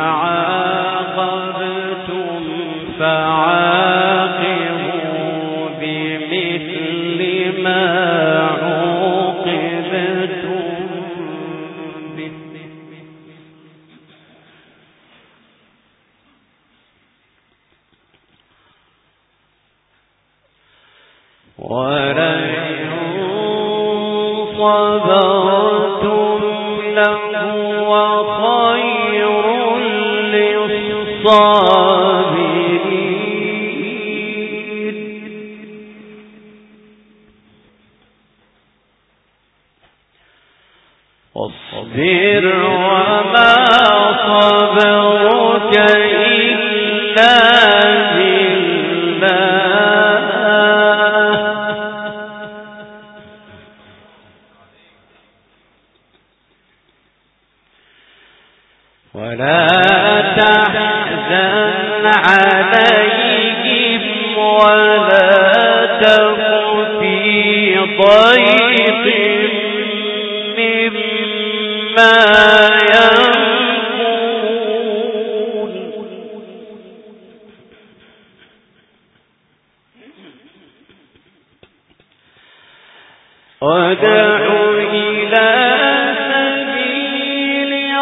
عاقبتم فعاقبتم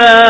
ولا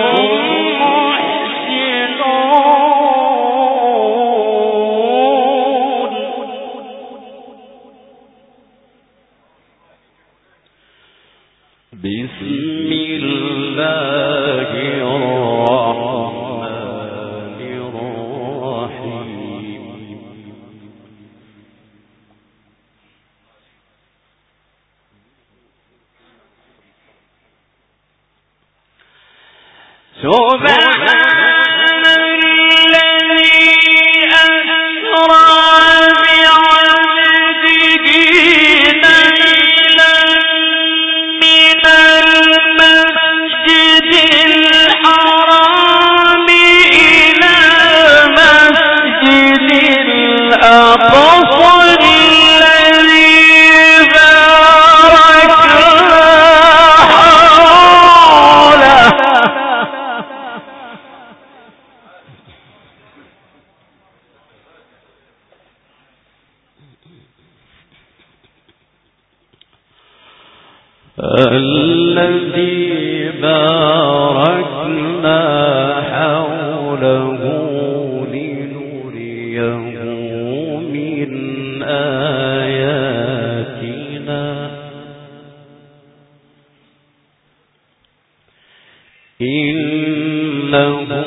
له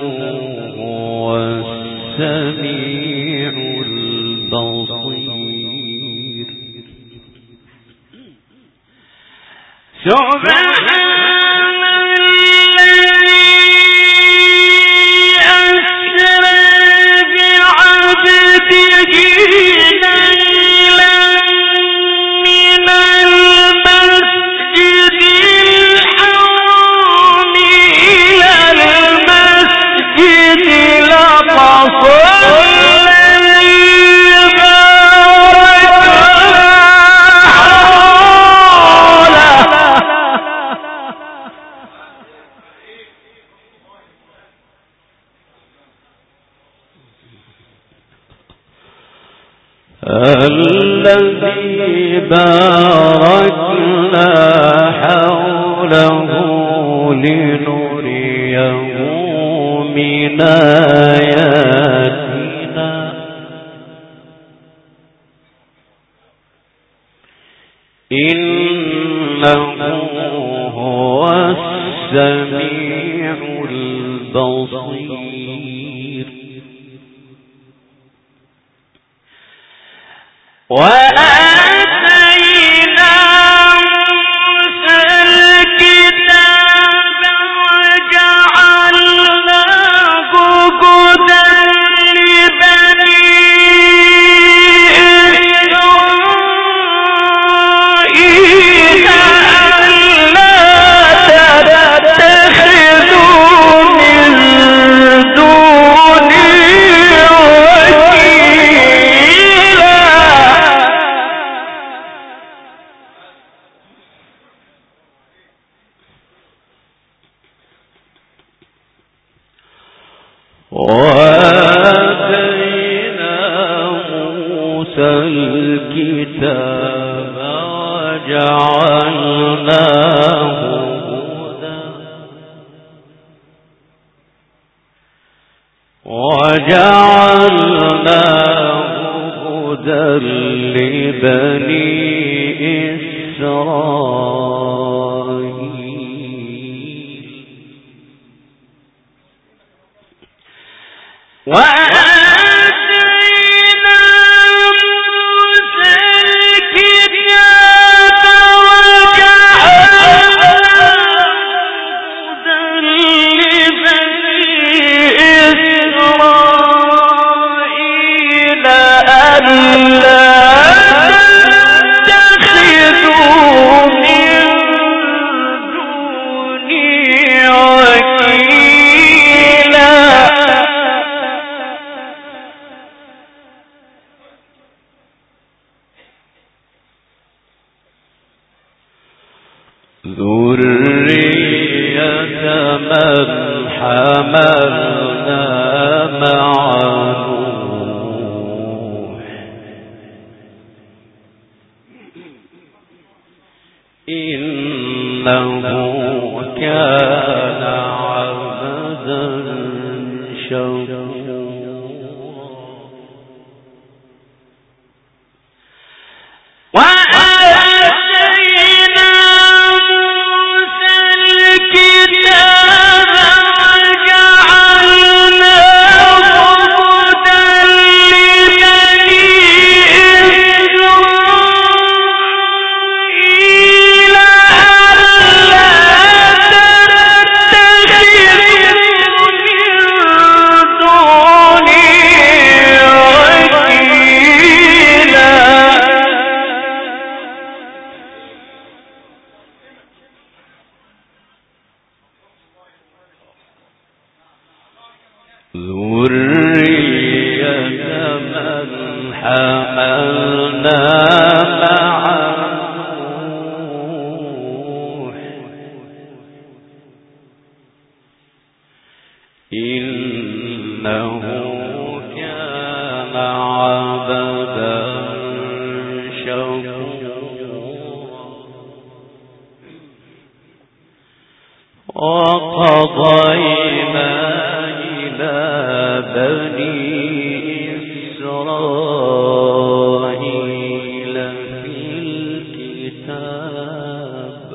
ذرية من حمل وقضينا إلى بني إسرائيل في الكتاب.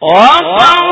وقضينا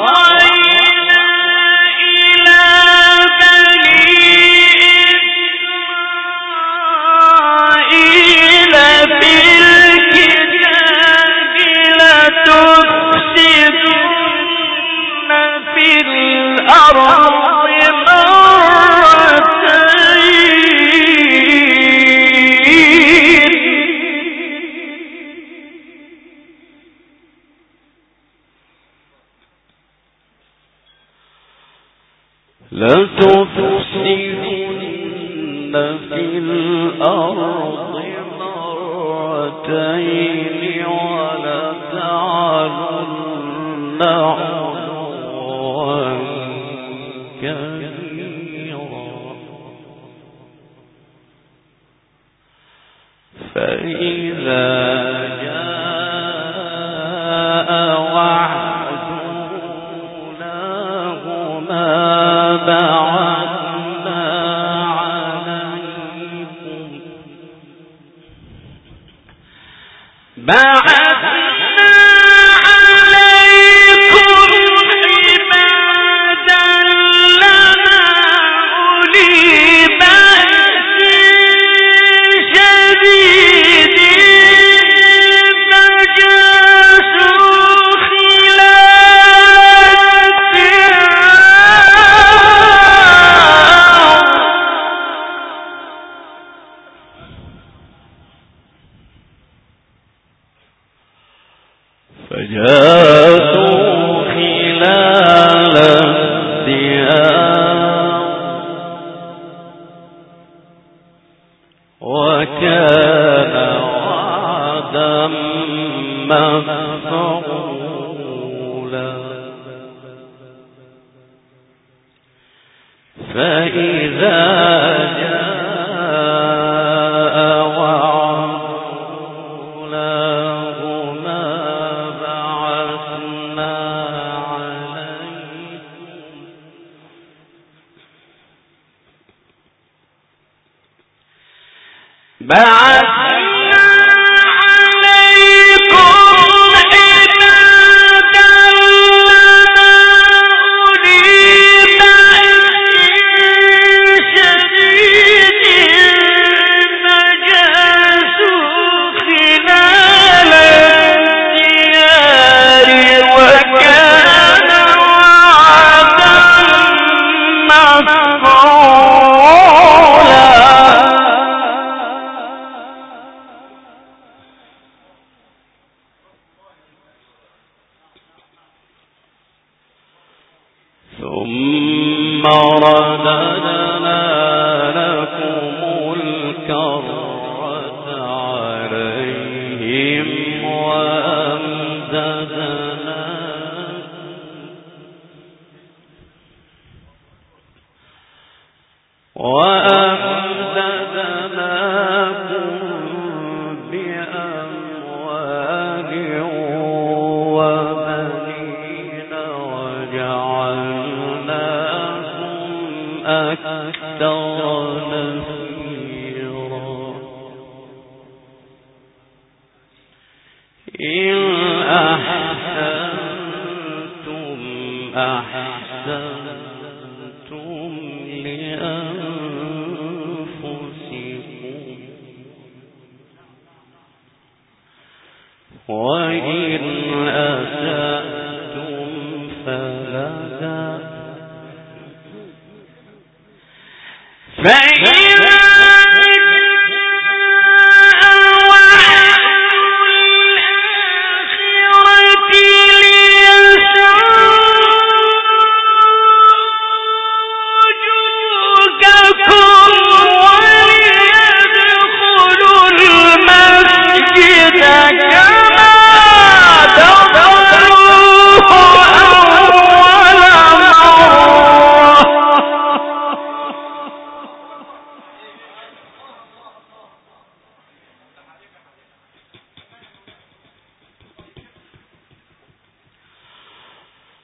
ثم رددنا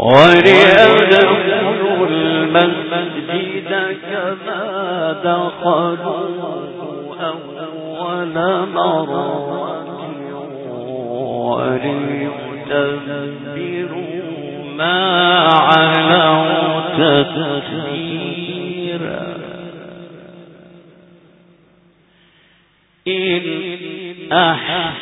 وليدخلوا المسجد كما دخلوه أول مرة وليتبروا ما علوا تتبيرا إن أحسنتم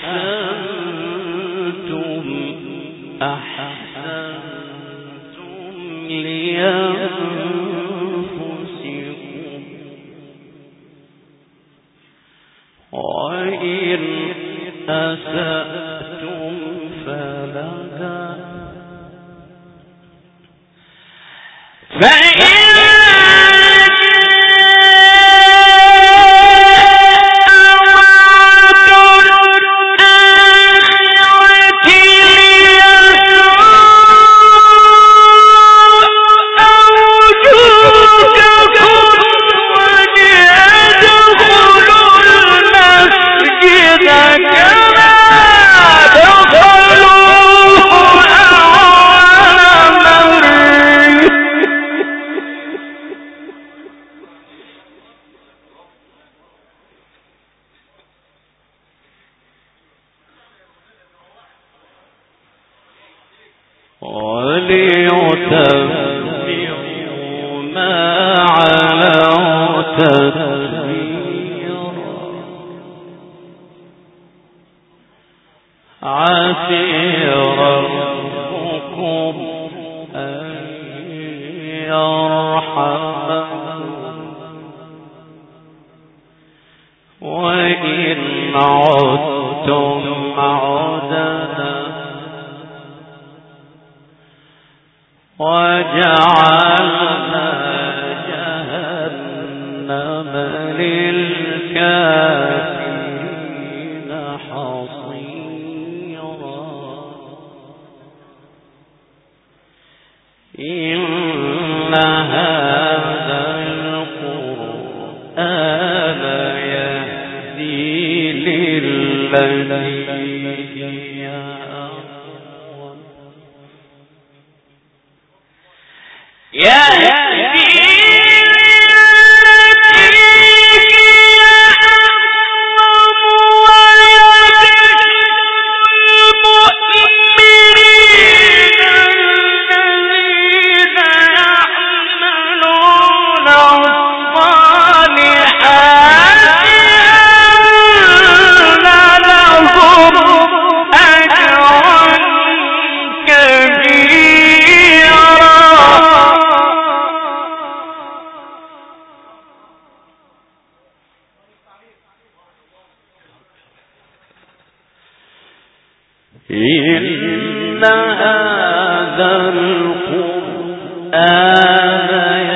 يهدي للذي هي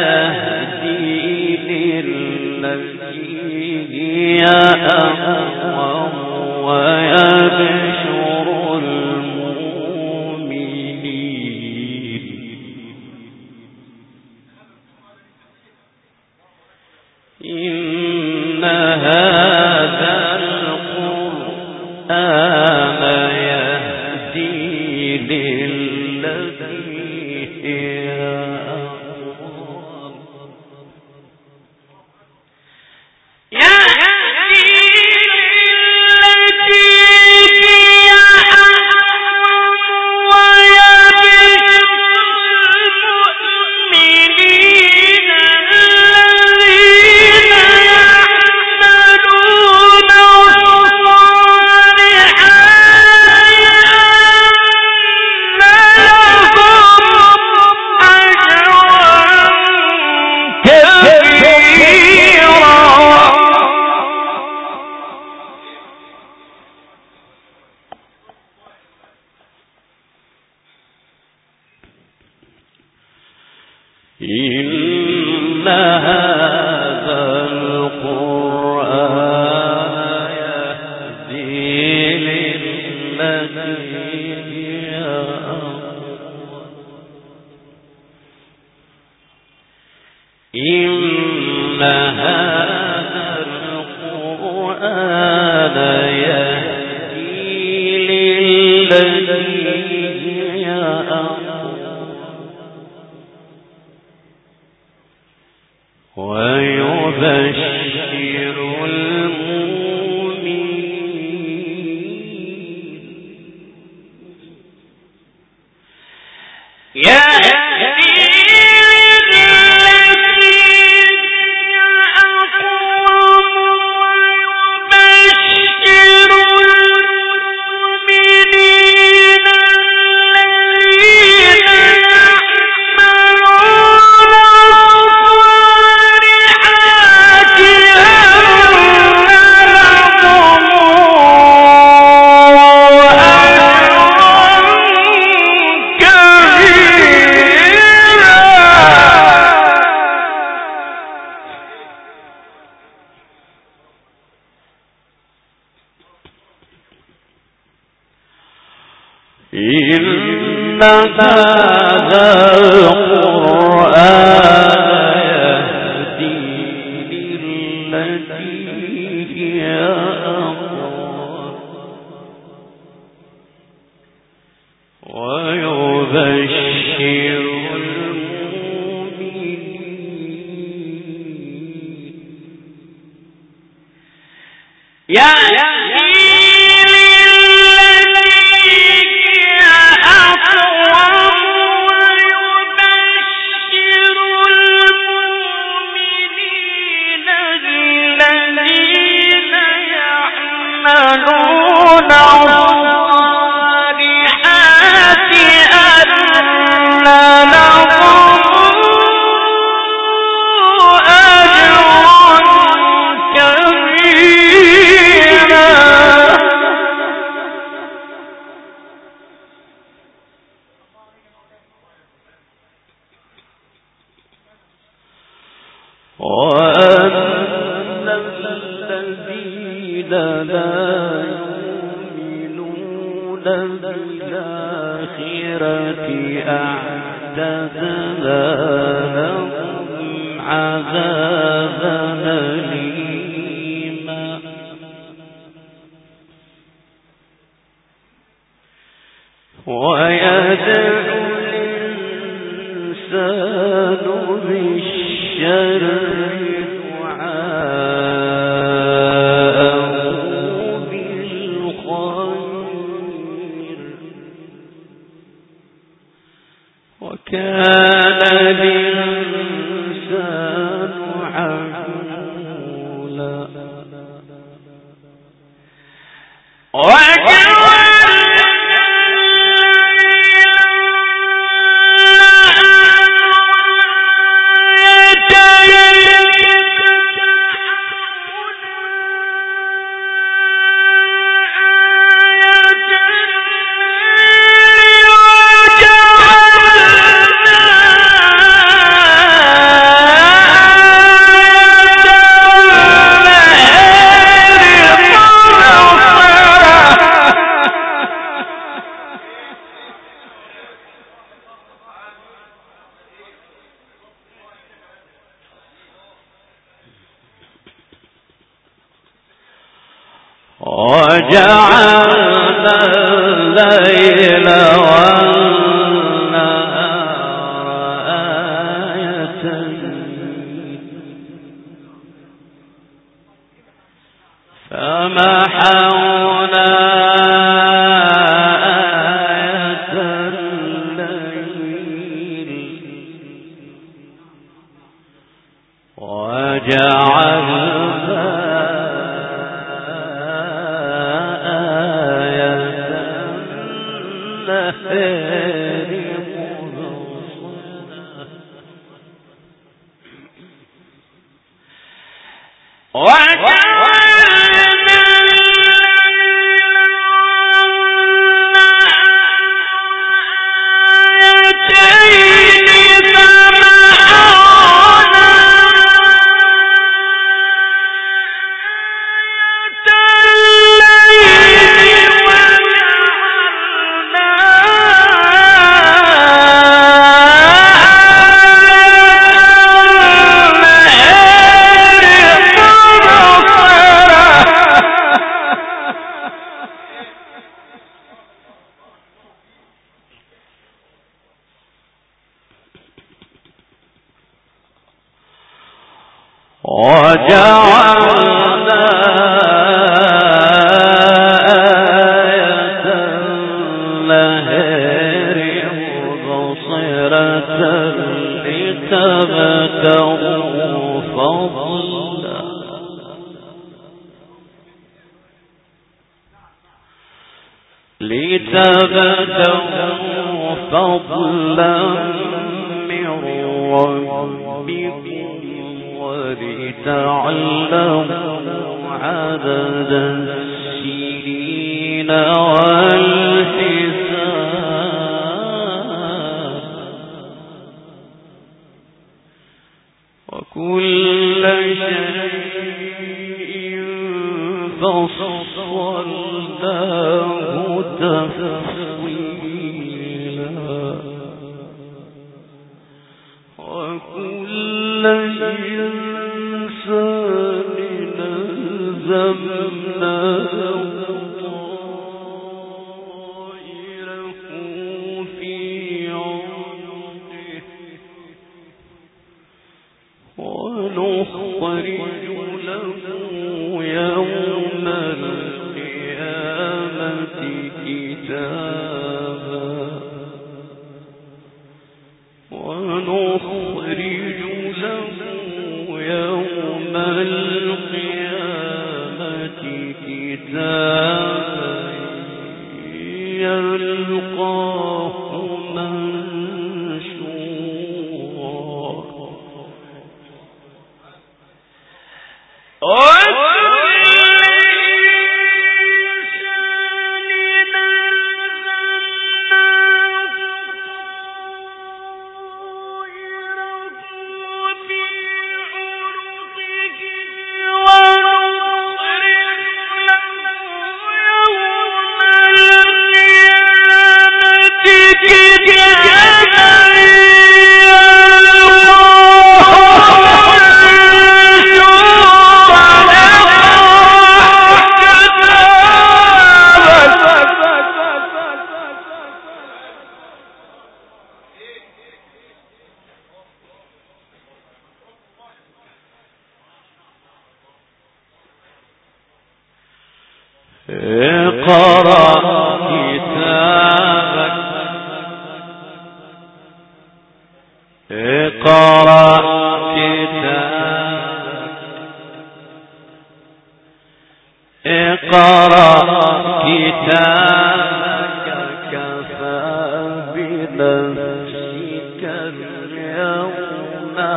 وكما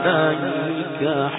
أهلكنا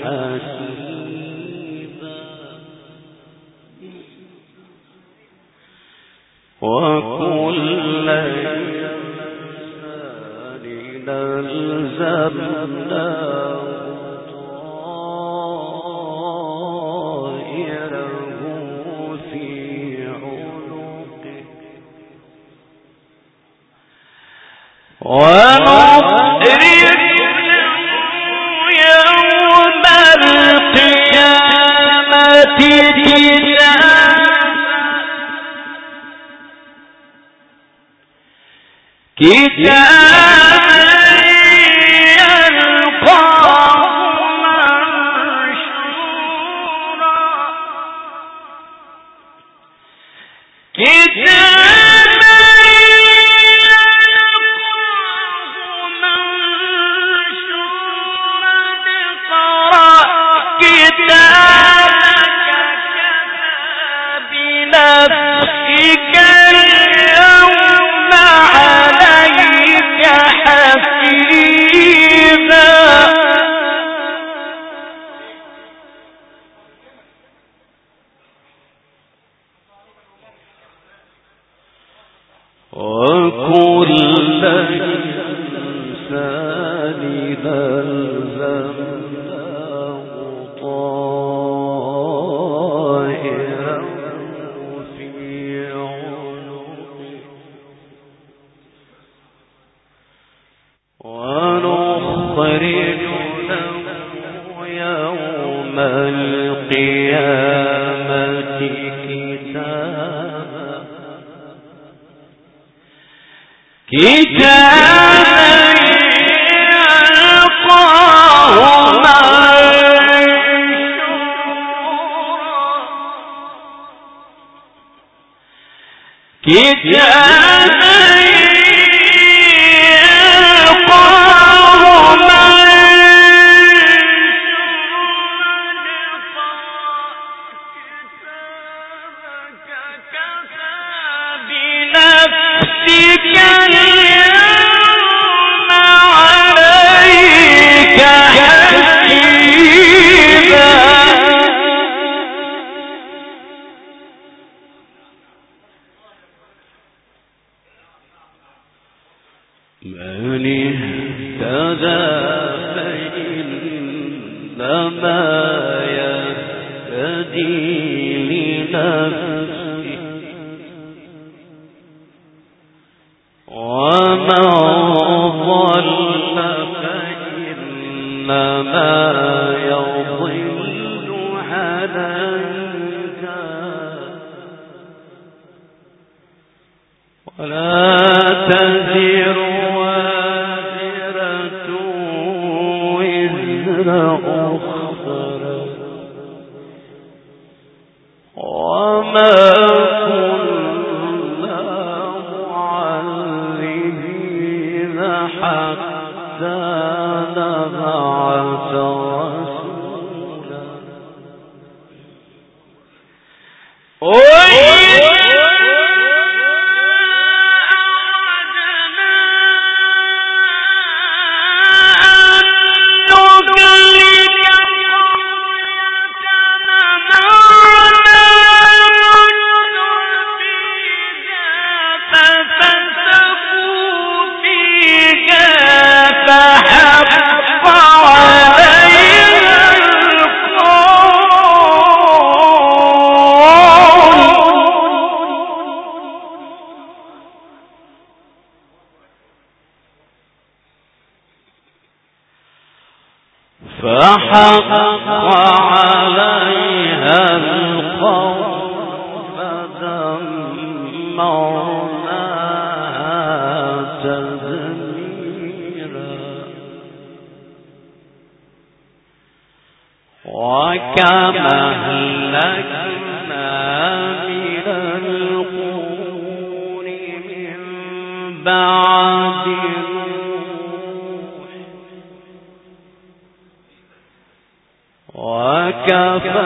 من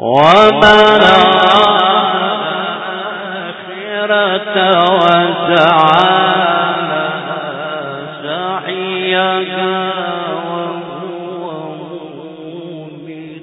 وبنى آخرة وجعلها سعيا وهو مؤمن.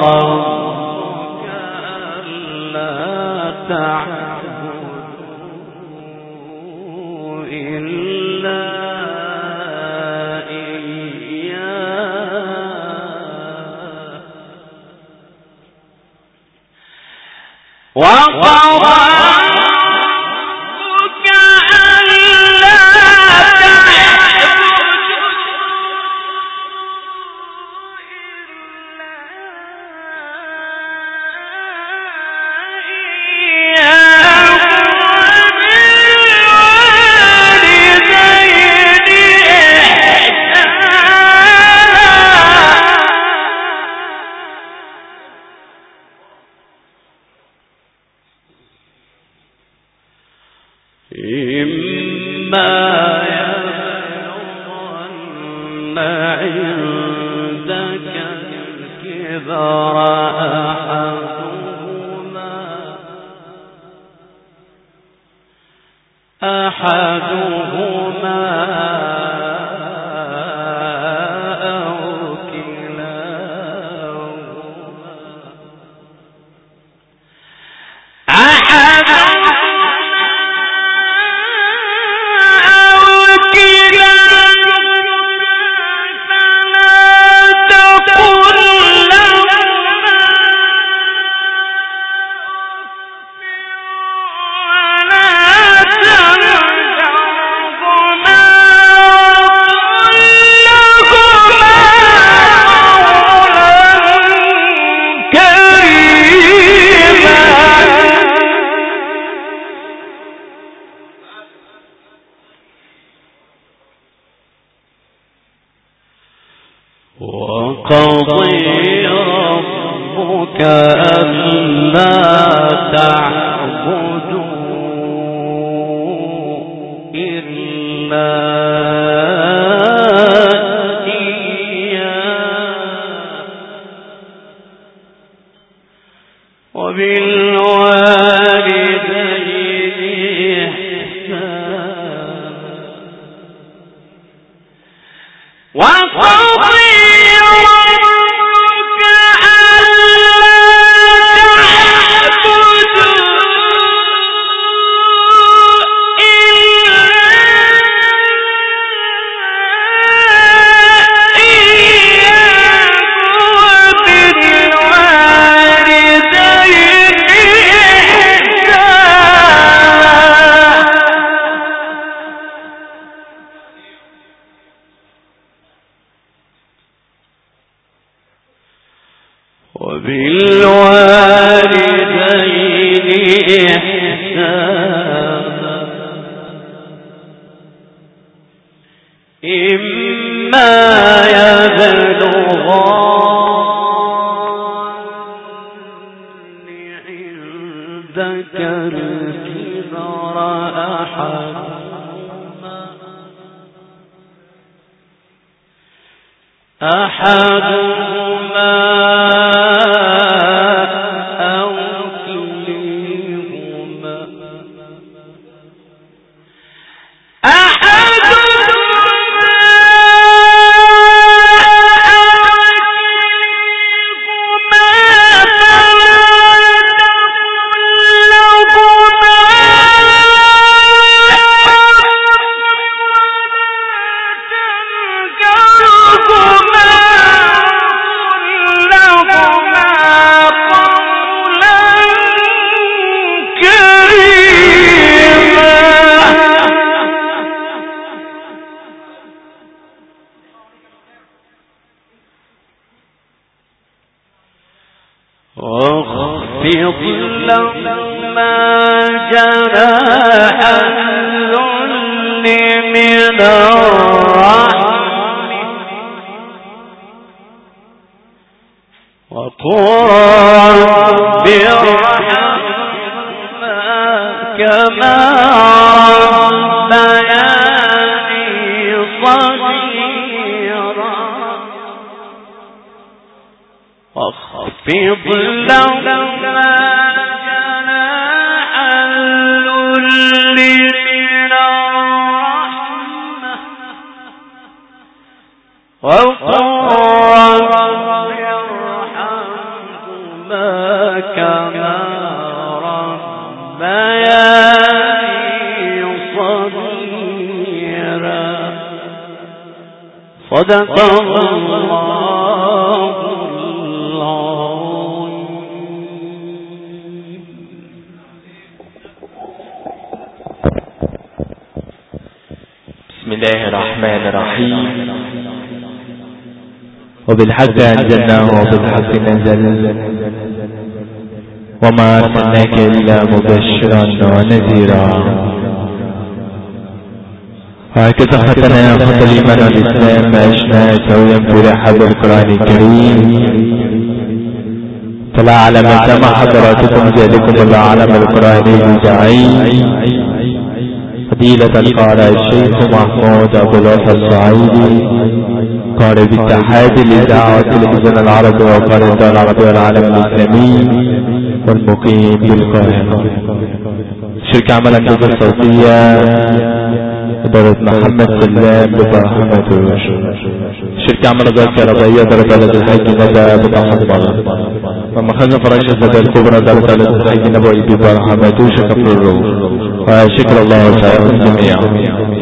الكبر أحدهما أحدهما صدق الله بسم الله الرحمن الرحيم. وبالحق أنزلناه وبالحق نزل وما أرسلناك إلا مبشرا ونذيرا. وهكذا ختنا خط الإيمان والإسلام عشنا سويا في رحاب القرآن الكريم فلا على ما سمع حضراتكم ذلكم الله علم القرآن الجعيم فضيلة القارئ الشيخ محمود أبو الوفا الصعيدي قارئ بالتحاد لإذاعة تلفزيون العرب وقارئ الدول العربية والعالم الإسلامي والمقيم بالقاهرة. شركة عمل الصوتية إدارة محمد سلام ببرحمة شركة عمل ذات كهربائية دارة بلد الحاج ندى بتحضر ومخزن فرنش الزكاة الكبرى دارة بلد الحاج نبوي ببرحمة شكر الروح وشكر الله سعيكم جميعا